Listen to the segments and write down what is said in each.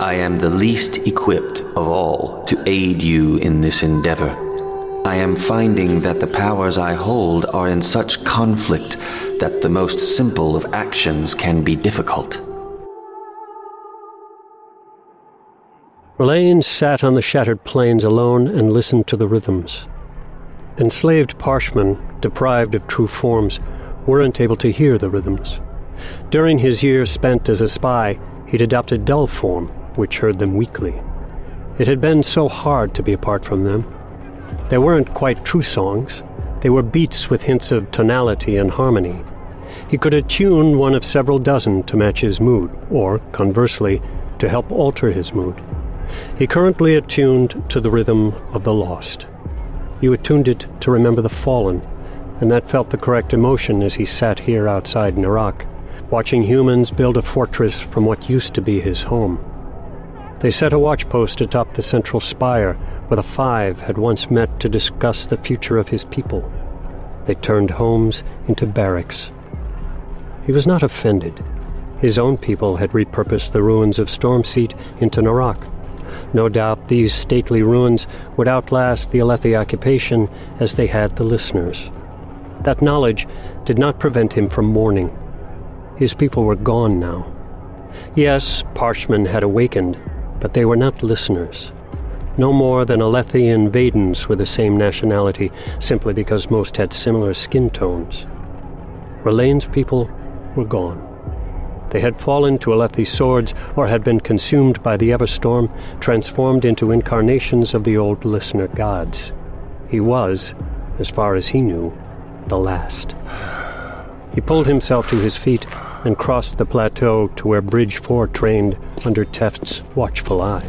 I am the least equipped of all to aid you in this endeavor. I am finding that the powers I hold are in such conflict that the most simple of actions can be difficult. Rlain sat on the shattered plains alone and listened to the rhythms. Enslaved Parshmen, deprived of true forms, weren't able to hear the rhythms. During his years spent as a spy, he'd adopted dull form, which heard them weakly. It had been so hard to be apart from them. They weren't quite true songs. They were beats with hints of tonality and harmony. He could attune one of several dozen to match his mood, or, conversely, to help alter his mood. He currently attuned to the rhythm of the lost. You attuned it to remember the fallen, and that felt the correct emotion as he sat here outside Narak, watching humans build a fortress from what used to be his home. They set a watchpost atop the central spire where the five had once met to discuss the future of his people. They turned homes into barracks. He was not offended. His own people had repurposed the ruins of Stormseat into Narak. No doubt these stately ruins would outlast the Alethi occupation as they had the listeners. That knowledge did not prevent him from mourning. His people were gone now. Yes, Parshmen had awakened, but they were not listeners. No more than Alethi and Vedens were the same nationality, simply because most had similar skin tones. Rlain's people were gone. They had fallen to Alethi's swords or had been consumed by the Everstorm, transformed into incarnations of the old listener gods. He was, as far as he knew, the last. He pulled himself to his feet and crossed the plateau to where Bridge 4 trained under Teft's watchful eye.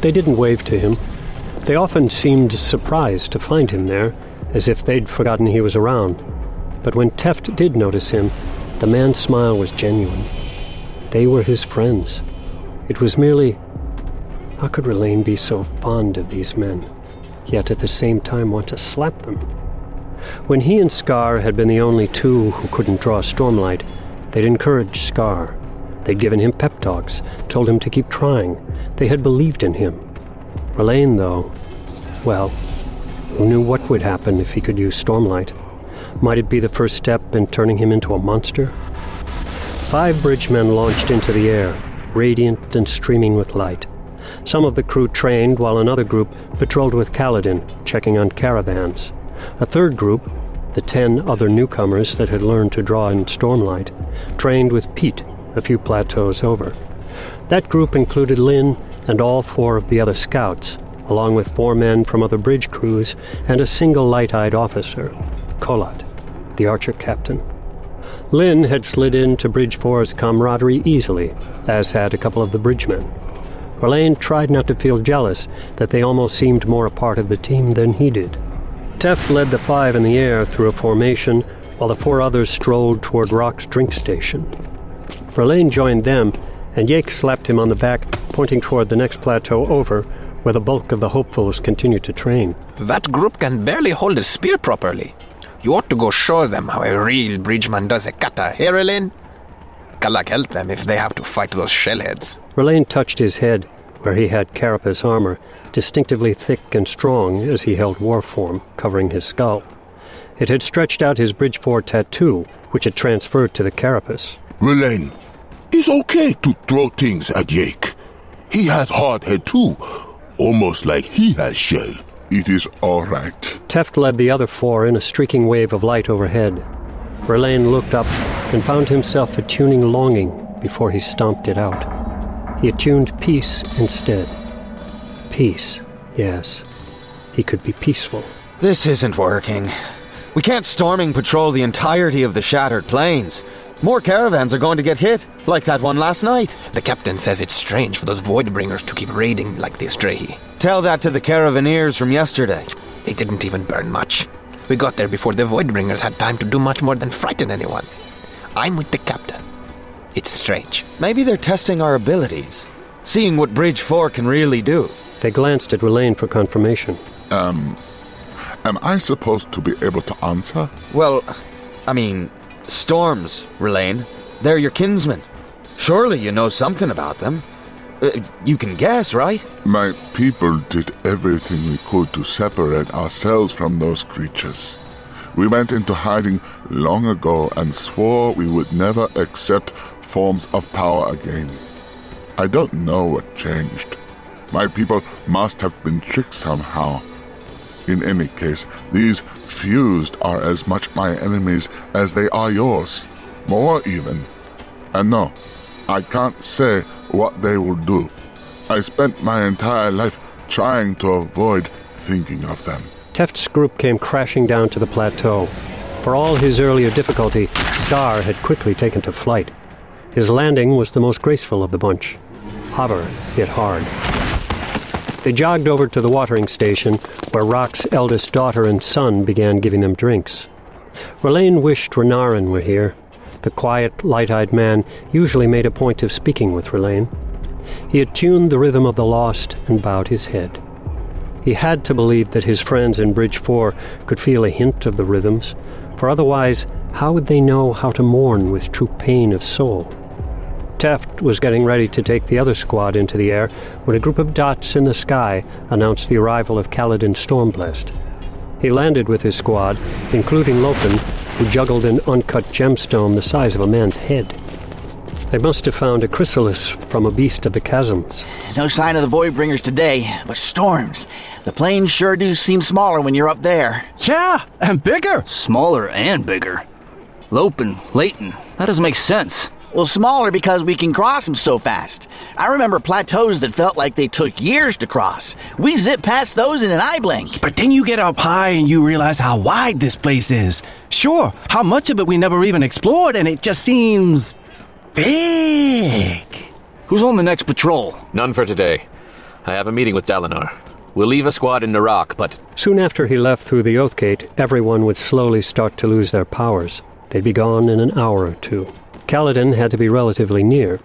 They didn't wave to him. They often seemed surprised to find him there, as if they'd forgotten he was around. But when Teft did notice him, the man's smile was genuine. They were his friends. It was merely, how could Rlain be so fond of these men, yet at the same time want to slap them? When he and Skar had been the only two who couldn't draw stormlight, They'd encouraged Skar. They'd given him pep talks, told him to keep trying. They had believed in him. Rlain, though, well, who knew what would happen if he could use Stormlight? Might it be the first step in turning him into a monster? Five bridgemen launched into the air, radiant and streaming with light. Some of the crew trained, while another group patrolled with Kaladin, checking on caravans. A third group, the ten other newcomers that had learned to draw in Stormlight, trained with Peet a few plateaus over. That group included Lyn and all four of the other scouts, along with four men from other bridge crews and a single light-eyed officer, Colot, the archer captain. Lyn had slid into Bridge 4's camaraderie easily, as had a couple of the bridgemen. Rlain tried not to feel jealous that they almost seemed more a part of the team than he did. Teft led the five in the air through a formation while the four others strolled toward Rock's drink station. Rlain joined them, and Yake slapped him on the back, pointing toward the next plateau over, where the bulk of the hopefuls continued to train. That group can barely hold a spear properly. You ought to go show them how a real bridgeman does a kata, eh, here, Rlain? Kelek help them if they have to fight those shellheads. Rlain touched his head, where he had carapace armor, distinctively thick and strong as he held war form, covering his skull. It had stretched out his Bridge 4 tattoo, which had transferred to the carapace. Rlain, it's okay to throw things at Yake. He has hard head too, almost like he has shell. It is all right. Teft led the other four in a streaking wave of light overhead. Rlain looked up and found himself attuning longing before he stomped it out. He attuned peace instead. Peace, yes. He could be peaceful. This isn't working. We can't storming patrol the entirety of the shattered plains. More caravans are going to get hit, like that one last night. The captain says it's strange for those Voidbringers to keep raiding like this, Drehy. Tell that to the caravaneers from yesterday. They didn't even burn much. We got there before the Voidbringers had time to do much more than frighten anyone. I'm with the captain. It's strange. Maybe they're testing our abilities, seeing what Bridge 4 can really do. They glanced at Rlain for confirmation. Um, Am I supposed to be able to answer? Well, I mean, storms, Rlain. They're your kinsmen. Surely you know something about them. Uh, you can guess, right? My people did everything we could to separate ourselves from those creatures. We went into hiding long ago and swore we would never accept forms of power again. I don't know what changed. My people must have been tricked somehow. In any case, these fused are as much my enemies as they are yours. More even. And no, I can't say what they will do. I spent my entire life trying to avoid thinking of them. Teft's group came crashing down to the plateau. For all his earlier difficulty, Skar had quickly taken to flight. His landing was the most graceful of the bunch. Hover hit hard. They jogged over to the watering station, where Rock's eldest daughter and son began giving them drinks. Rlain wished Renarin were here. The quiet, light-eyed man usually made a point of speaking with Rlain. He had tuned the rhythm of the lost and bowed his head. He had to believe that his friends in Bridge 4 could feel a hint of the rhythms, for otherwise, how would they know how to mourn with true pain of soul? Teft was getting ready to take the other squad into the air when a group of dots in the sky announced the arrival of Kaladin Stormblessed. He landed with his squad, including Lopen, who juggled an uncut gemstone the size of a man's head. They must have found a chrysalis from a beast of the chasms. No sign of the Voidbringers today, but storms. The plains sure do seem smaller when you're up there. Yeah, and bigger. Smaller and bigger. Lopen, Leyten, that doesn't make sense. Well, smaller because we can cross them so fast. I remember plateaus that felt like they took years to cross. We zip past those in an eye blink. But then you get up high and you realize how wide this place is. Sure, how much of it we never even explored, and it just seems. big. Who's on the next patrol? None for today. I have a meeting with Dalinar. We'll leave a squad in Narak, but Soon after he left through the Oath Gate, everyone would slowly start to lose their powers. They'd be gone in an hour or two. Kaladin had to be relatively near.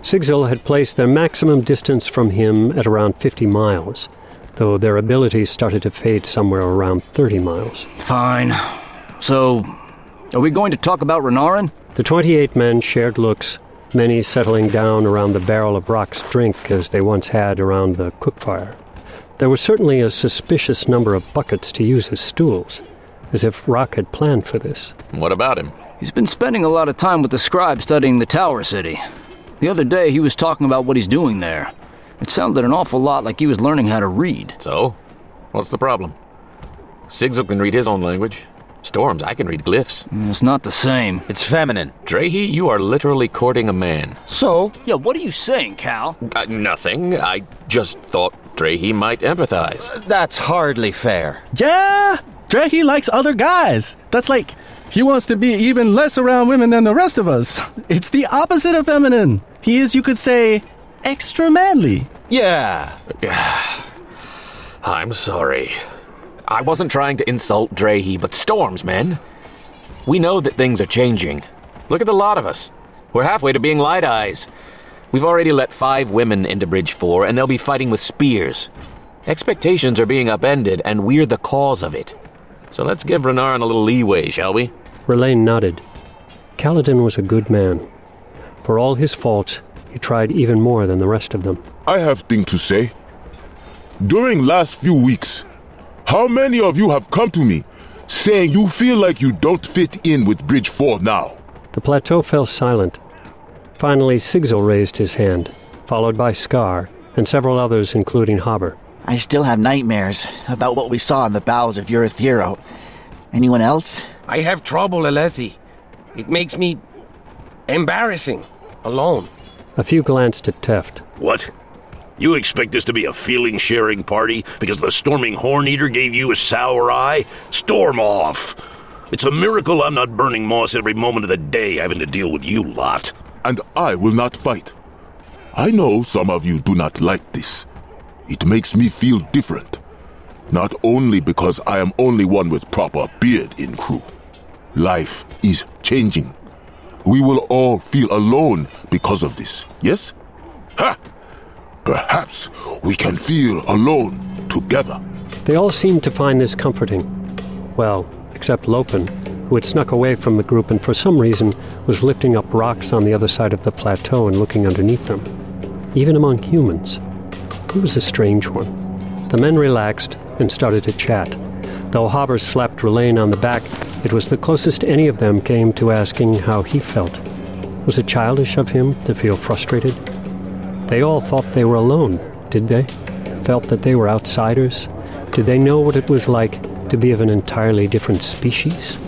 Sigzil had placed their maximum distance from him at around 50 miles, though their abilities started to fade somewhere around 30 miles. Fine. So, are we going to talk about Renarin? The 28 men shared looks, many settling down around the barrel of Rock's drink as they once had around the cookfire. There was certainly a suspicious number of buckets to use as stools, as if Rock had planned for this. what about him? He's been spending a lot of time with the scribe studying the Tower City. The other day, he was talking about what he's doing there. It sounded an awful lot like he was learning how to read. So? What's the problem? Sigzil can read his own language. Storms, I can read glyphs. It's not the same. It's feminine. Drehy, you are literally courting a man. So, Yeah, what are you saying, Kal? Uh, nothing. I just thought Drehy might empathize. that's hardly fair. Yeah, Drehy likes other guys. That's like he wants to be even less around women than the rest of us. It's the opposite of feminine. He is, you could say, extra manly. Yeah. I'm sorry. I wasn't trying to insult Drehy, but storms, men. We know that things are changing. Look at the lot of us. We're halfway to being light eyes. We've already let five women into Bridge 4, and they'll be fighting with spears. Expectations are being upended, and we're the cause of it. So let's give Renarin a little leeway, shall we? Rlain nodded. Kaladin was a good man. For all his faults, he tried even more than the rest of them. I have thing to say. During last few weeks, how many of you have come to me saying you feel like you don't fit in with Bridge 4 now? The plateau fell silent. Finally, Sigzil raised his hand, followed by Skar and several others, including Hobber. I still have nightmares about what we saw in the bowels of Urithiru. Anyone else? I have trouble, Alethi. It makes me embarrassing. Alone. A few glanced at Teft. What? You expect this to be a feeling sharing party because the storming horn eater gave you a sour eye? Storm off! It's a miracle I'm not burning moss every moment of the day having to deal with you lot. And I will not fight. I know some of you do not like this. It makes me feel different. Not only because I am only one with proper beard in crew. Life is changing. We will all feel alone because of this, yes? Ha! Perhaps we can feel alone together. They all seemed to find this comforting. Well, except Lopen, who had snuck away from the group and for some reason was lifting up rocks on the other side of the plateau and looking underneath them. even among humans. He was a strange one. The men relaxed and started to chat. Though Hobbers slapped Rlain on the back, it was the closest any of them came to asking how he felt. Was it childish of him to feel frustrated? They all thought they were alone, did they? Felt that they were outsiders? Did they know what it was like to be of an entirely different species?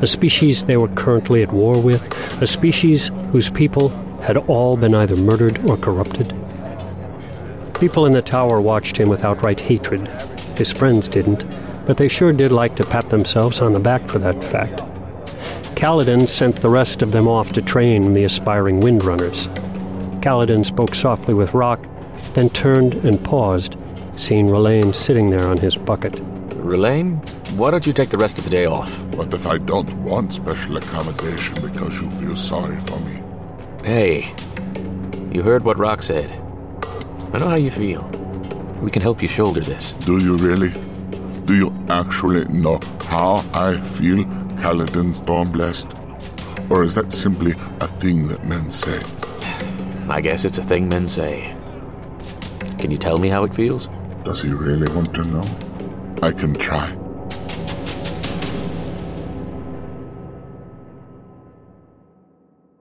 A species they were currently at war with? A species whose people had all been either murdered or corrupted? People in the tower watched him with outright hatred. His friends didn't, but they sure did like to pat themselves on the back for that fact. Kaladin sent the rest of them off to train the aspiring windrunners. Kaladin spoke softly with Rock, then turned and paused, seeing Rlain sitting there on his bucket. Rlain, why don't you take the rest of the day off? What if I don't want special accommodation because you feel sorry for me? Hey, you heard what Rock said. I know how you feel. We can help you shoulder this. Do you really? Do you actually know how I feel, Kaladin Stormblessed? Or is that simply a thing that men say? I guess it's a thing men say. Can you tell me how it feels? Does he really want to know? I can try.